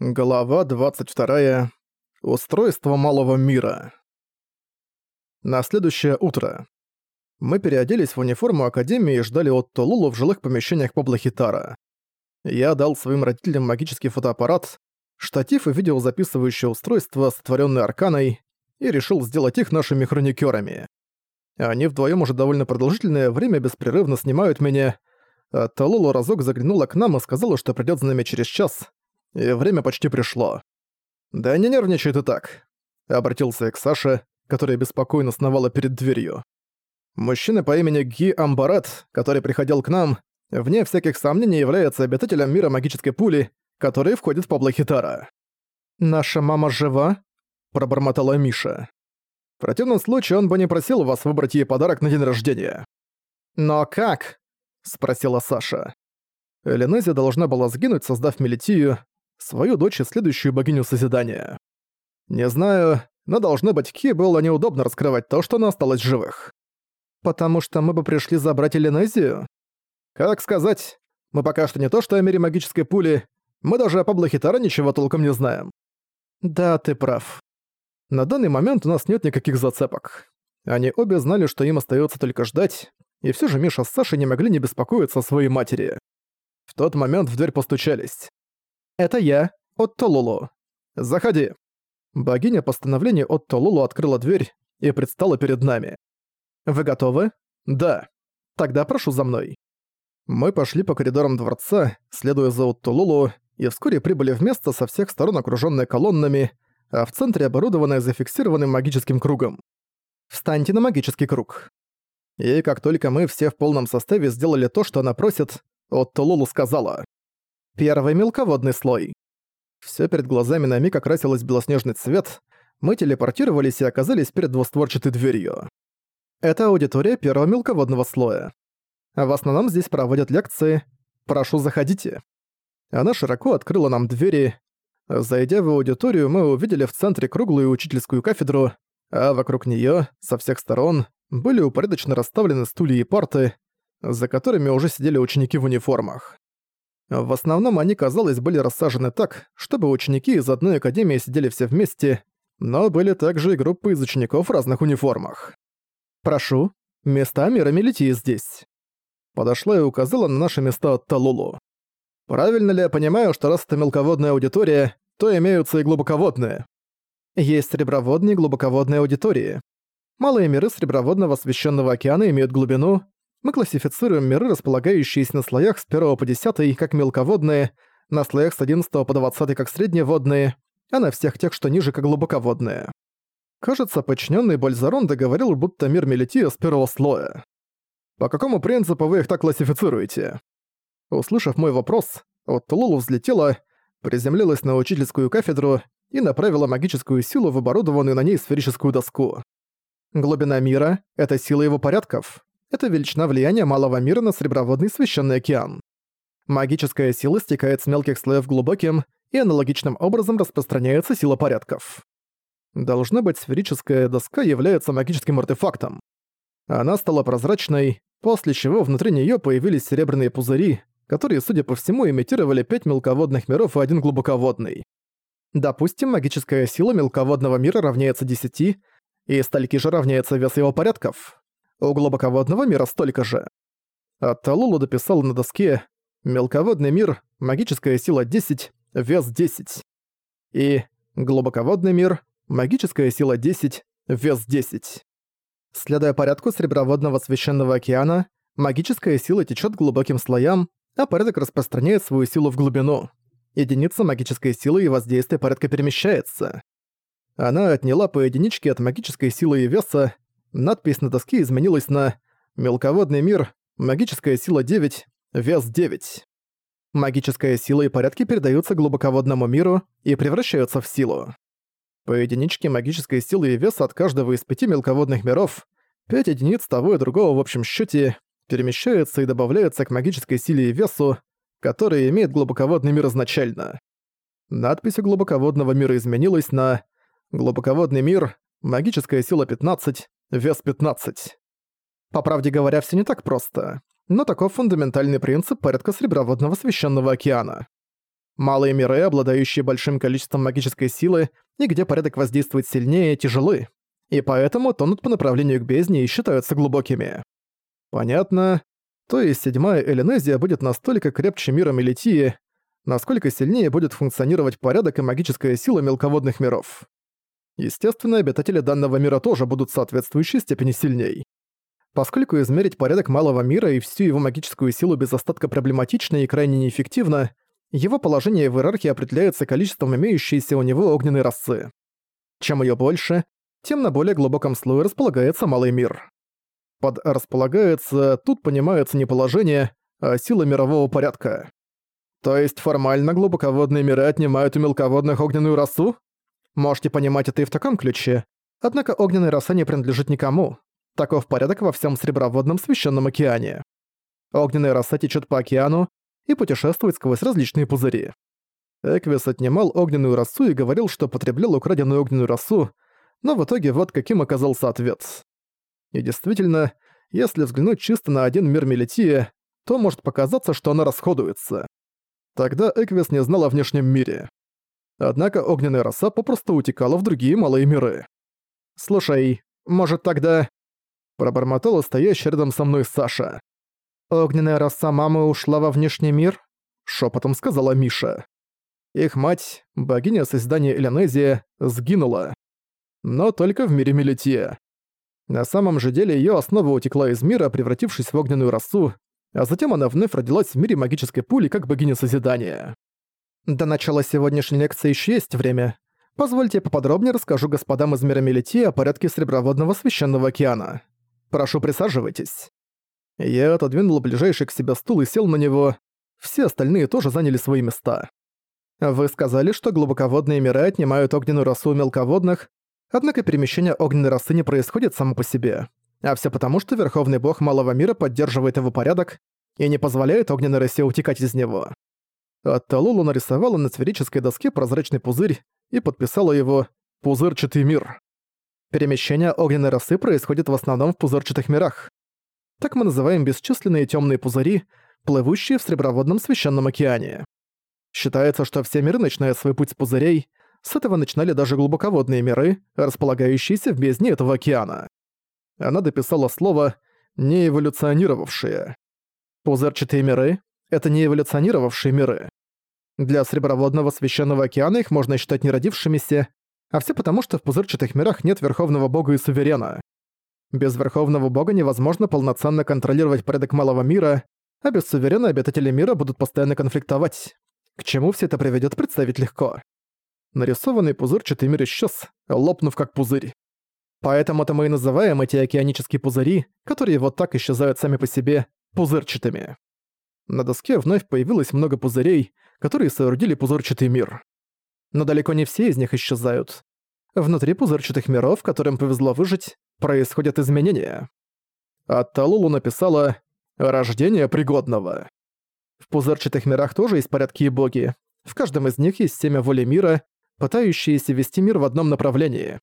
Глава 22. Устройство малого мира. На следующее утро. Мы переоделись в униформу Академии и ждали от Тулулу в жилых помещениях Поблахитара. Я дал своим родителям магический фотоаппарат, штатив и видеозаписывающее устройство, сотворенное Арканой, и решил сделать их нашими хроникерами. Они вдвоем уже довольно продолжительное время беспрерывно снимают меня, а Талулу разок заглянула к нам и сказала, что придёт за нами через час, и время почти пришло. «Да не нервничай ты так», — обратился я к Саше, которая беспокойно сновала перед дверью. Мужчина по имени Ги Амбарат, который приходил к нам, вне всяких сомнений является обитателем мира магической пули, который входит в Паблохитара. «Наша мама жива?» – пробормотала Миша. В противном случае он бы не просил вас выбрать ей подарок на день рождения. «Но как?» – спросила Саша. Эленезия должна была сгинуть, создав Мелитию, свою дочь и следующую богиню Созидания. Не знаю, но должно быть Ки было неудобно раскрывать то, что она осталась живых. Потому что мы бы пришли забрать Эленезию? Как сказать, мы пока что не то что о мире магической пули, мы даже о Пабло Хитара ничего толком не знаем. Да, ты прав. На данный момент у нас нет никаких зацепок. Они обе знали, что им остается только ждать, и все же Миша с Сашей не могли не беспокоиться о своей матери. В тот момент в дверь постучались. «Это я, Отто Лулу. Заходи». Богиня постановления Отто Лулу открыла дверь и предстала перед нами. «Вы готовы?» «Да. Тогда прошу за мной». Мы пошли по коридорам дворца, следуя за Отто Лулу, и вскоре прибыли в место со всех сторон окружённое колоннами, а в центре оборудованное зафиксированным магическим кругом. «Встаньте на магический круг». И как только мы все в полном составе сделали то, что она просит, Отто Лулу сказала. Первый мелководный слой. Всё перед глазами на миг окрасилось белоснежный цвет, мы телепортировались и оказались перед двустворчатой дверью. Это аудитория первого мелководного слоя. В основном здесь проводят лекции. Прошу, заходите. Она широко открыла нам двери. Зайдя в аудиторию, мы увидели в центре круглую учительскую кафедру, а вокруг неё, со всех сторон, были упорядоченно расставлены стулья и парты, за которыми уже сидели ученики в униформах. В основном они, казалось, были рассажены так, чтобы ученики из одной академии сидели все вместе, но были также и группы из учеников в разных униформах. «Прошу, места мира Мелитии здесь». Подошла и указала на наши места от Талулу. «Правильно ли я понимаю, что раз это мелководная аудитория, то имеются и глубоководные?» Есть среброводные и глубоководные аудитории. Малые миры Среброводного священного океана имеют глубину, мы классифицируем миры, располагающиеся на слоях с 1 по 10 как мелководные, на слоях с 11 по 20 как средневодные, а на всех тех, что ниже, как глубоководные. Кажется, подчиненный Бальзарон договорил, будто мир Мелития с первого слоя. По какому принципу вы их так классифицируете? Услышав мой вопрос, Оттулулу взлетела, приземлилась на учительскую кафедру и направила магическую силу в оборудованную на ней сферическую доску. Глубина мира — это сила его порядков это величина влияния малого мира на Среброводный Священный океан. Магическая сила стекает с мелких слоев глубоким, и аналогичным образом распространяется сила порядков. Должна быть, сферическая доска является магическим артефактом. Она стала прозрачной, после чего внутри нее появились серебряные пузыри, которые, судя по всему, имитировали пять мелководных миров и один глубоководный. Допустим, магическая сила мелководного мира равняется 10, и стальки же равняется вес его порядков. У глубоководного мира столько же. А Талулу дописал на доске «Мелководный мир, магическая сила 10, вес 10». И «Глубоководный мир, магическая сила 10, вес 10». Следуя порядку Среброводного Священного океана, магическая сила течет глубоким слоям, а порядок распространяет свою силу в глубину. Единица магической силы и воздействия порядка перемещается. Она отняла по единичке от магической силы и веса, Надпись на доске изменилась на «Мелководный мир, магическая сила 9, вес 9». Магическая сила и порядки передаются глубоководному миру и превращаются в силу. По единичке магической силы и веса от каждого из пяти мелководных миров, 5 единиц того и другого в общем счете перемещаются и добавляются к магической силе и весу, которые имеет глубоководный мир изначально. Надпись у глубоководного мира изменилась на «Глубоководный мир, магическая сила 15, вес 15. По правде говоря, все не так просто, но таков фундаментальный принцип порядка Среброводного Священного Океана. Малые миры, обладающие большим количеством магической силы и где порядок воздействует сильнее, тяжелы, и поэтому тонут по направлению к бездне и считаются глубокими. Понятно. То есть седьмая Элинезия будет настолько крепче мира Мелитии, насколько сильнее будет функционировать порядок и магическая сила мелководных миров. Естественно, обитатели данного мира тоже будут соответствующей степени сильней. Поскольку измерить порядок малого мира и всю его магическую силу без остатка проблематично и крайне неэффективно, его положение в иерархии определяется количеством имеющейся у него огненной расы. Чем ее больше, тем на более глубоком слое располагается малый мир. Под «располагается» тут понимается не положение, а сила мирового порядка. То есть формально глубоководные миры отнимают у мелководных огненную расу? Можете понимать это и в таком ключе. Однако огненная раса не принадлежит никому. Таков порядок во всем Среброводном священном океане. Огненная раса течет по океану и путешествует сквозь различные пузыри. Эквис отнимал огненную расу и говорил, что потреблял украденную огненную расу, но в итоге вот каким оказался ответ. И действительно, если взглянуть чисто на один мир Мелития, то может показаться, что она расходуется. Тогда Эквис не знал о внешнем мире. Однако огненная роса попросту утекала в другие малые миры. «Слушай, может тогда...» Пробормотала стоящая рядом со мной Саша. «Огненная роса мамы ушла во внешний мир?» Шепотом сказала Миша. Их мать, богиня создания Элянезия, сгинула. Но только в мире Мелития. На самом же деле ее основа утекла из мира, превратившись в огненную росу, а затем она вновь родилась в мире магической пули как богиня созидания. До начала сегодняшней лекции еще есть время. Позвольте поподробнее расскажу господам из мира Мелити о порядке Среброводного Священного Океана. Прошу, присаживайтесь. Я отодвинул ближайший к себе стул и сел на него. Все остальные тоже заняли свои места. Вы сказали, что глубоководные миры отнимают огненную расу мелководных, однако перемещение огненной расы не происходит само по себе. А все потому, что Верховный Бог Малого Мира поддерживает его порядок и не позволяет огненной расе утекать из него. Атталулу нарисовала на сферической доске прозрачный пузырь и подписала его «Пузырчатый мир». Перемещение огненной расы происходит в основном в пузырчатых мирах. Так мы называем бесчисленные темные пузыри, плывущие в Среброводном Священном океане. Считается, что все миры, начиная свой путь с пузырей, с этого начинали даже глубоководные миры, располагающиеся в бездне этого океана она дописала слово «не эволюционировавшие». Пузырчатые миры — это не эволюционировавшие миры. Для Среброводного Священного Океана их можно считать неродившимися, а все потому, что в пузырчатых мирах нет Верховного Бога и Суверена. Без Верховного Бога невозможно полноценно контролировать порядок малого мира, а без Суверена обитатели мира будут постоянно конфликтовать. К чему все это приведет, представить легко. Нарисованный пузырчатый мир исчез, лопнув как пузырь. Поэтому-то мы и называем эти океанические пузыри, которые вот так исчезают сами по себе, пузырчатыми. На доске вновь появилось много пузырей, которые соорудили пузырчатый мир. Но далеко не все из них исчезают. Внутри пузырчатых миров, которым повезло выжить, происходят изменения. А Талулу написала «Рождение пригодного». В пузырчатых мирах тоже есть порядки и боги. В каждом из них есть семя воли мира, пытающиеся вести мир в одном направлении.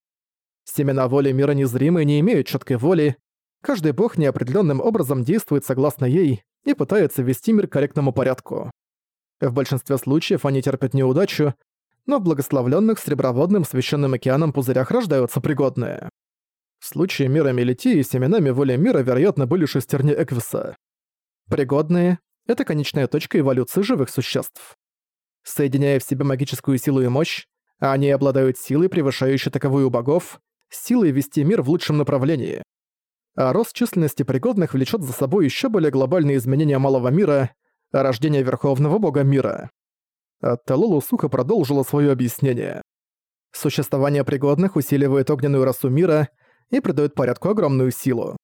Семена воли мира незримые не имеют четкой воли. Каждый бог неопределенным образом действует согласно ей и пытается вести мир к корректному порядку. В большинстве случаев они терпят неудачу, но в благословленных среброводным священным океаном пузырях рождаются пригодные. В случае мира Мелити семенами воли мира, вероятно, были шестерни Эквиса. Пригодные — это конечная точка эволюции живых существ. Соединяя в себе магическую силу и мощь, они обладают силой, превышающей таковую у богов, силой вести мир в лучшем направлении. А рост численности пригодных влечет за собой еще более глобальные изменения малого мира, рождение Верховного Бога мира. Талулу сухо продолжила свое объяснение. Существование пригодных усиливает огненную расу мира и придает порядку огромную силу.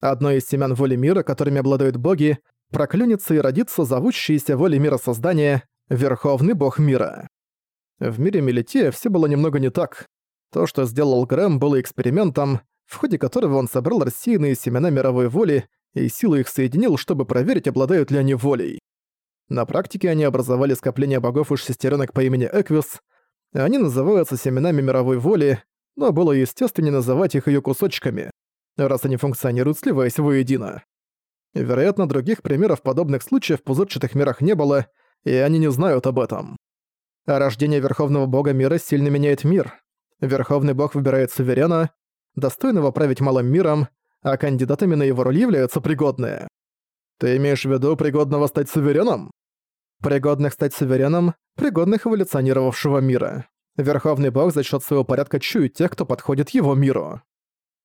Одно из семян воли мира, которыми обладают боги, проклюнется и родится зовущийся волей мира создания Верховный Бог мира. В мире Мелитея все было немного не так. То, что сделал Грэм, было экспериментом, в ходе которого он собрал рассеянные семена мировой воли и силу их соединил, чтобы проверить, обладают ли они волей. На практике они образовали скопление богов из шестеренок по имени Эквис. Они называются семенами мировой воли, но было естественнее называть их ее кусочками, раз они функционируют, сливаясь воедино. Вероятно, других примеров подобных случаев в пузырчатых мирах не было, и они не знают об этом. А рождение Верховного Бога мира сильно меняет мир. Верховный Бог выбирает суверена, достойного править малым миром, а кандидатами на его роль являются пригодные. Ты имеешь в виду пригодного стать сувереном? Пригодных стать сувереном, пригодных эволюционировавшего мира. Верховный Бог за счет своего порядка чует тех, кто подходит его миру.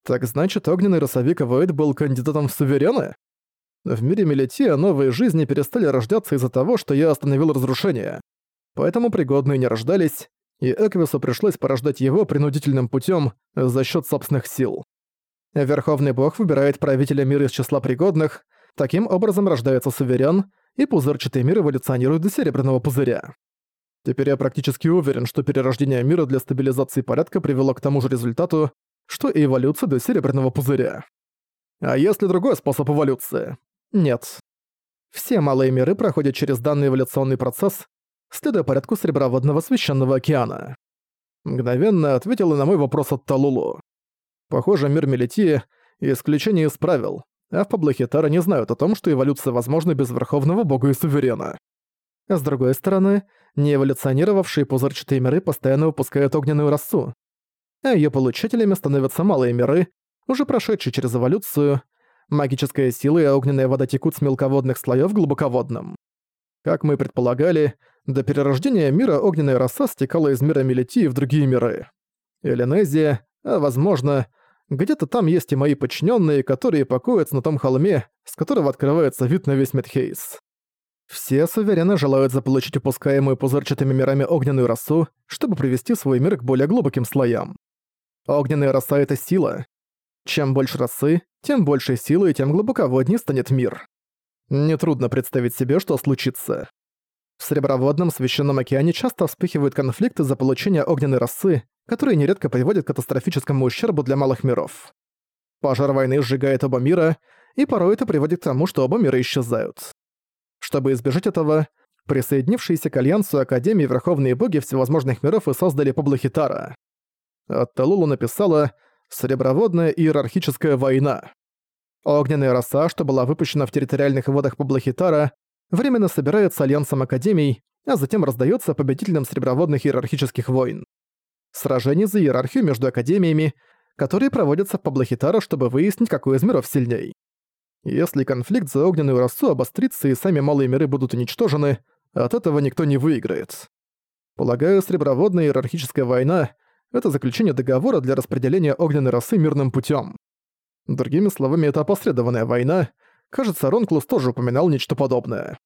Так значит, огненный росовик Вейд был кандидатом в суверены? В мире Мелития новые жизни перестали рождаться из-за того, что я остановил разрушение. Поэтому пригодные не рождались, и Эквису пришлось порождать его принудительным путем за счет собственных сил. Верховный бог выбирает правителя мира из числа пригодных, таким образом рождается суверен, и пузырчатый мир эволюционирует до серебряного пузыря. Теперь я практически уверен, что перерождение мира для стабилизации порядка привело к тому же результату, что и эволюция до серебряного пузыря. А есть ли другой способ эволюции? Нет. Все малые миры проходят через данный эволюционный процесс, следуя порядку Среброводного Священного Океана. Мгновенно ответила на мой вопрос от Талулу. Похоже, мир Мелитии исключение из правил, а в Паблохитара не знают о том, что эволюция возможна без Верховного Бога и Суверена. С другой стороны, неэволюционировавшие пузырчатые миры постоянно выпускают огненную росу, а её получателями становятся малые миры, уже прошедшие через эволюцию, магическая сила и огненная вода текут с мелководных слоёв глубоководным. Как мы предполагали, до перерождения мира огненная роса стекала из мира Мелитии в другие миры. Элинезия, а возможно, где-то там есть и мои подчиненные, которые покоятся на том холме, с которого открывается вид на весь Медхейс. Все суверенно желают заполучить упускаемую пузырчатыми мирами огненную росу, чтобы привести свой мир к более глубоким слоям. Огненная роса — это сила. Чем больше росы, тем больше силы и тем глубоководнее станет мир. Нетрудно представить себе, что случится. В Среброводном священном океане часто вспыхивают конфликты за получение огненной росы, которые нередко приводят к катастрофическому ущербу для малых миров. Пожар войны сжигает оба мира, и порой это приводит к тому, что оба мира исчезают. Чтобы избежать этого, присоединившиеся к Альянсу Академии Верховные Боги всевозможных миров и создали Паблохитара. Атталулу написала «Среброводная иерархическая война». Огненная роса, что была выпущена в территориальных водах Паблохитара, временно собирается Альянсом Академий, а затем раздается победителям среброводных иерархических войн. Сражений за иерархию между академиями, которые проводятся в Паблохитара, чтобы выяснить, какой из миров сильней. Если конфликт за огненную расу обострится и сами малые миры будут уничтожены, от этого никто не выиграет. Полагаю, среброводная иерархическая война — это заключение договора для распределения огненной расы мирным путем. Другими словами, это опосредованная война — Кажется, Ронклус тоже упоминал нечто подобное.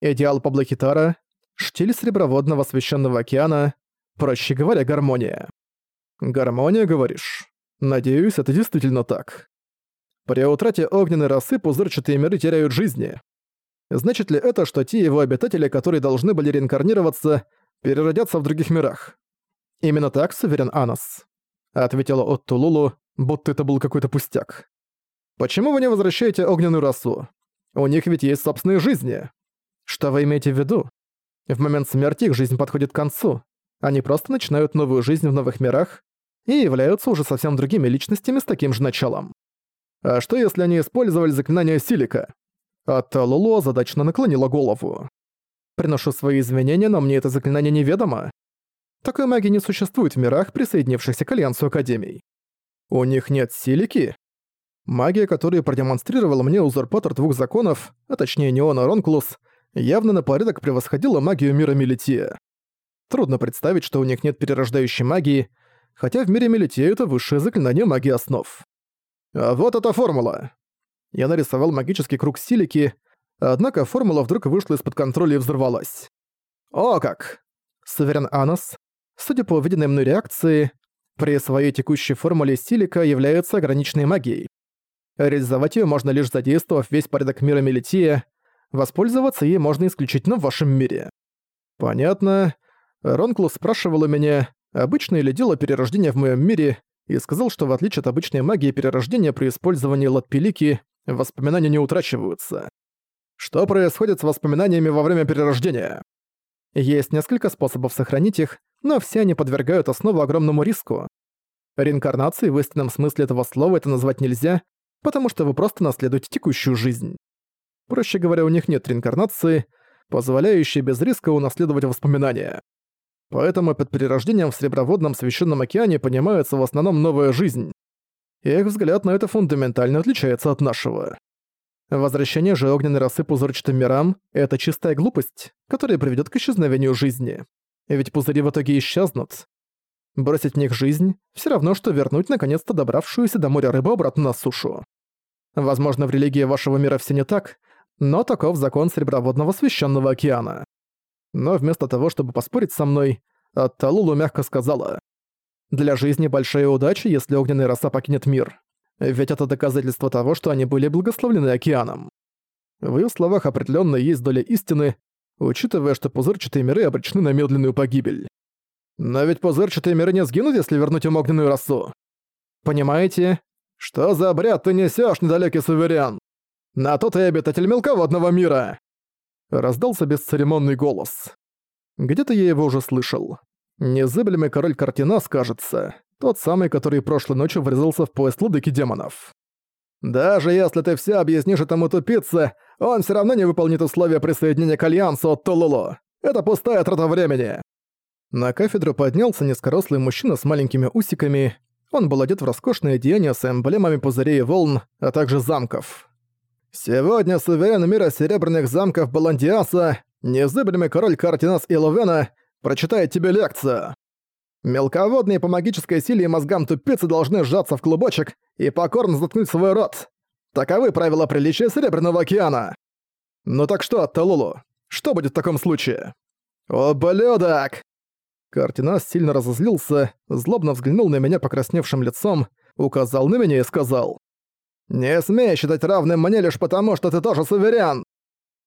Идеал Паблохитара — штиль Среброводного Священного Океана, проще говоря, гармония. Гармония, говоришь? Надеюсь, это действительно так. При утрате огненной росы пузырчатые миры теряют жизни. Значит ли это, что те его обитатели, которые должны были реинкарнироваться, переродятся в других мирах? Именно так, суверен Анас. Ответила Отто Лулу, будто это был какой-то пустяк. Почему вы не возвращаете огненную расу? У них ведь есть собственные жизни. Что вы имеете в виду? В момент смерти их жизнь подходит к концу. Они просто начинают новую жизнь в новых мирах и являются уже совсем другими личностями с таким же началом. А что если они использовали заклинание Силика? А Талулу озадачно наклонила голову. Приношу свои извинения, но мне это заклинание неведомо. Такой магии не существует в мирах, присоединившихся к Альянсу Академий. У них нет Силики? Магия, которую продемонстрировал мне узурпатор двух законов, а точнее Неона Ронклус, явно на порядок превосходила магию мира Мелития. Трудно представить, что у них нет перерождающей магии, хотя в мире Мелития это высшее заклинание магии основ. А вот эта формула. Я нарисовал магический круг силики, однако формула вдруг вышла из-под контроля и взорвалась. О как! Суверен Анос, судя по увиденной мной реакции, при своей текущей формуле силика является ограниченной магией. Реализовать ее можно лишь задействовав весь порядок мира Мелития. Воспользоваться ей можно исключительно в вашем мире. Понятно. Ронклус спрашивал у меня, обычное ли дело перерождения в моем мире, и сказал, что в отличие от обычной магии перерождения при использовании латпилики, воспоминания не утрачиваются. Что происходит с воспоминаниями во время перерождения? Есть несколько способов сохранить их, но все они подвергают основу огромному риску. Реинкарнацией в истинном смысле этого слова это назвать нельзя, потому что вы просто наследуете текущую жизнь. Проще говоря, у них нет реинкарнации, позволяющей без риска унаследовать воспоминания. Поэтому под перерождением в Среброводном Священном океане понимается в основном новая жизнь. Их взгляд на это фундаментально отличается от нашего. Возвращение же огненной расы пузырчатым мирам — это чистая глупость, которая приведет к исчезновению жизни. Ведь пузыри в итоге исчезнут. Бросить в них жизнь — все равно, что вернуть наконец-то добравшуюся до моря рыбу обратно на сушу. Возможно, в религии вашего мира все не так, но таков закон Среброводного Священного океана. Но вместо того, чтобы поспорить со мной, Атталулу мягко сказала, «Для жизни большая удача, если огненная роса покинет мир. Ведь это доказательство того, что они были благословлены океаном. В её словах определённо есть доля истины, учитывая, что пузырчатые миры обречены на медленную погибель. Но ведь пузырчатые миры не сгинут, если вернуть им огненную росу. Понимаете? Что за бред ты несёшь, недалёкий суверен? На то ты обитатель мелководного мира!» Раздался бесцеремонный голос. Где-то я его уже слышал. Незыблемый король Картина, скажется. Тот самый, который прошлой ночью врезался в поезд ладыки демонов. «Даже если ты все объяснишь этому тупице, он все равно не выполнит условия присоединения к Альянсу от Тулулу. Это пустая трата времени». На кафедру поднялся низкорослый мужчина с маленькими усиками. Он был одет в роскошное одеяние с эмблемами пузырей и волн, а также замков. «Сегодня суверен мира серебряных замков Баландиаса, незыблемый король Картинас Иловена, прочитает тебе лекцию. Мелководные по магической силе и мозгам тупицы должны сжаться в клубочек и покорно заткнуть свой рот. Таковы правила приличия Серебряного океана. Ну так что, Талулу, что будет в таком случае? Ублюдок! Картинас сильно разозлился, злобно взглянул на меня покрасневшим лицом, указал на меня и сказал. «Не смей считать равным мне лишь потому, что ты тоже суверен!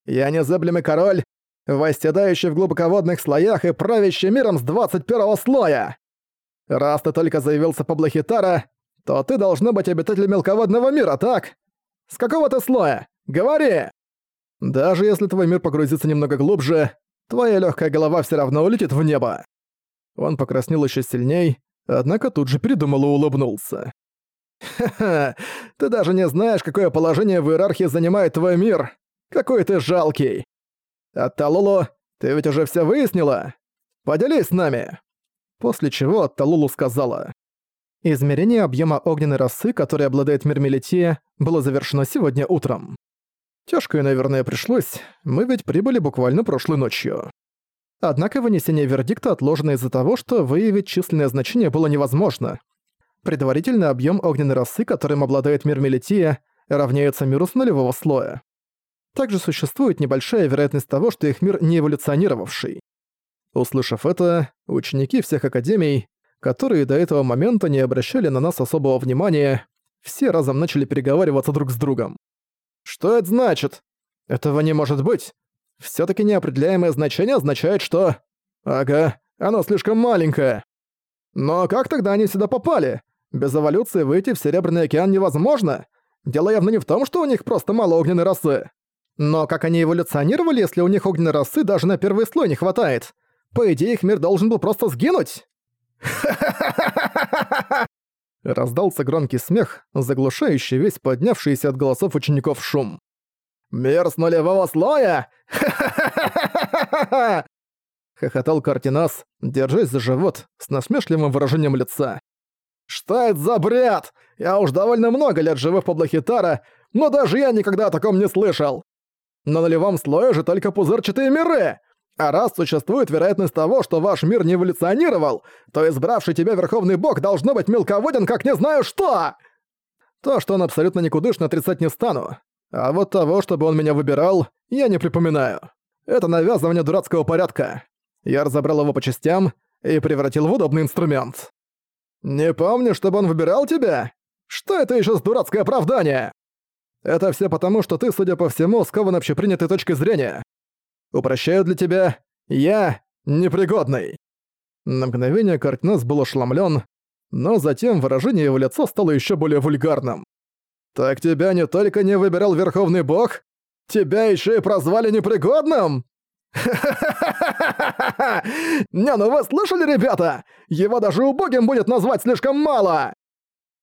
Я незыблемый король восседающий в глубоководных слоях и правящий миром с 21 слоя. Раз ты только заявился по Блахитара, то ты должна быть обитателем мелководного мира, так? С какого ты слоя? Говори! Даже если твой мир погрузится немного глубже, твоя легкая голова все равно улетит в небо. Он покраснел еще сильней, однако тут же передумал и улыбнулся. «Ха-ха, ты даже не знаешь, какое положение в иерархии занимает твой мир. Какой ты жалкий. «Атталулу, ты ведь уже все выяснила? Поделись с нами!» После чего Атталулу сказала. Измерение объема огненной росы, которой обладает мир Мелития, было завершено сегодня утром. Тяжко и, наверное, пришлось, мы ведь прибыли буквально прошлой ночью. Однако вынесение вердикта отложено из-за того, что выявить численное значение было невозможно. Предварительный объем огненной росы, которым обладает мир Мелития, равняется миру с нулевого слоя. Также существует небольшая вероятность того, что их мир не эволюционировавший. Услышав это, ученики всех академий, которые до этого момента не обращали на нас особого внимания, все разом начали переговариваться друг с другом. «Что это значит? Этого не может быть. Всё-таки неопределяемое значение означает, что... Ага, оно слишком маленькое. Но как тогда они сюда попали? Без эволюции выйти в Серебряный океан невозможно. Дело явно не в том, что у них просто мало огненной расы. Но как они эволюционировали, если у них огненной расы даже на первый слой не хватает? По идее, их мир должен был просто сгинуть. Раздался громкий смех, заглушающий весь поднявшийся от голосов учеников шум. «Мир с нулевого слоя! Хохотал Картинас, держась за живот, с насмешливым выражением лица. «Что это за бред? Я уж довольно много лет живу в Паблохитара, но даже я никогда о таком не слышал. На нулевом слое же только пузырчатые миры. А раз существует вероятность того, что ваш мир не эволюционировал, то избравший тебя Верховный Бог должно быть мелководен, как не знаю что! То, что он абсолютно никудышно отрицать не стану. А вот того, чтобы он меня выбирал, я не припоминаю. Это навязывание дурацкого порядка. Я разобрал его по частям и превратил в удобный инструмент. Не помню, чтобы он выбирал тебя? Что это еще с дурацкое оправдание? Это все потому, что ты, судя по всему, скован общепринятой точкой зрения. Упрощаю для тебя, я непригодный». На мгновение Картнес был ошеломлен, но затем выражение его лица стало еще более вульгарным. «Так тебя не только не выбирал Верховный Бог, тебя еще и прозвали непригодным?» Не, ну вы слышали, ребята? Его даже убогим будет назвать слишком мало!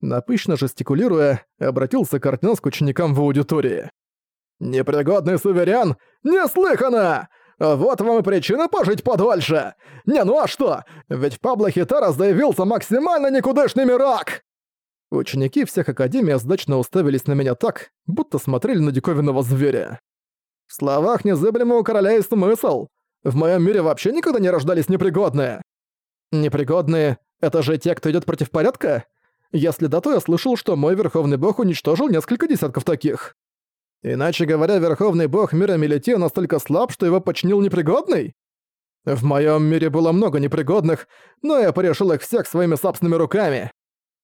Напыщенно жестикулируя, обратился Картнёс к ученикам в аудитории. «Непригодный суверен? Неслыханно! Вот вам и причина пожить подольше! Не, ну а что? Ведь в Пабло Хитарас заявился максимально никудышный мирак!» Ученики всех академий сдачно уставились на меня так, будто смотрели на диковинного зверя. В словах незыблемого короля есть смысл. В моем мире вообще никогда не рождались непригодные. Непригодные — это же те, кто идет против порядка? Если да, то я слышал, что мой верховный бог уничтожил несколько десятков таких. Иначе говоря, верховный бог мира Мелите настолько слаб, что его починил непригодный? В моем мире было много непригодных, но я порешил их всех своими собственными руками.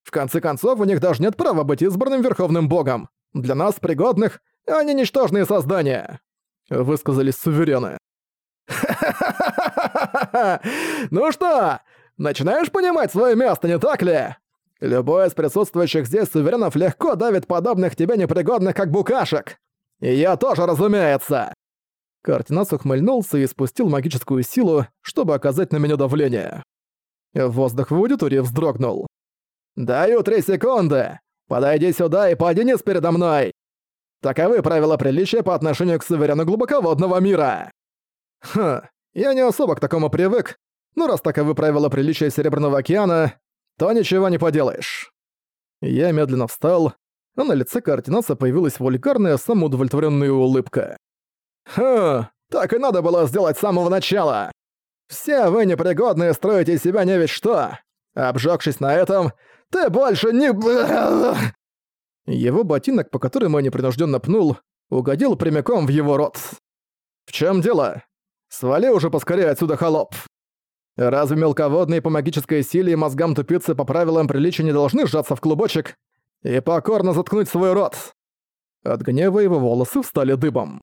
В конце концов, у них даже нет права быть избранным верховным богом. Для нас, пригодных, они ничтожные создания. Высказались суверены. Ну что, начинаешь понимать свое место, не так ли? Любой из присутствующих здесь суверенов легко давит подобных тебе непригодных, как букашек. И я тоже, разумеется!» Картинас ухмыльнулся и спустил магическую силу, чтобы оказать на меня давление. Воздух в аудитории вздрогнул. «Даю три секунды! Подойди сюда и поднись передо мной! Таковы правила приличия по отношению к суверену глубоководного мира!» «Хм, я не особо к такому привык, но раз таковы правила приличия Серебряного океана, то ничего не поделаешь». Я медленно встал, а на лице Картинаса появилась вульгарная самоудовлетворенная улыбка. «Хм, так и надо было сделать с самого начала! Все вы непригодные строите из себя не ведь что! Обжёгшись на этом, ты больше не...» Его ботинок, по которому я непринужденно пнул, угодил прямиком в его рот. «В чем дело? Свали уже поскорее отсюда, холоп!» Разве мелководные по магической силе и мозгам тупицы по правилам приличия не должны сжаться в клубочек и покорно заткнуть свой рот. От гнева его волосы встали дыбом.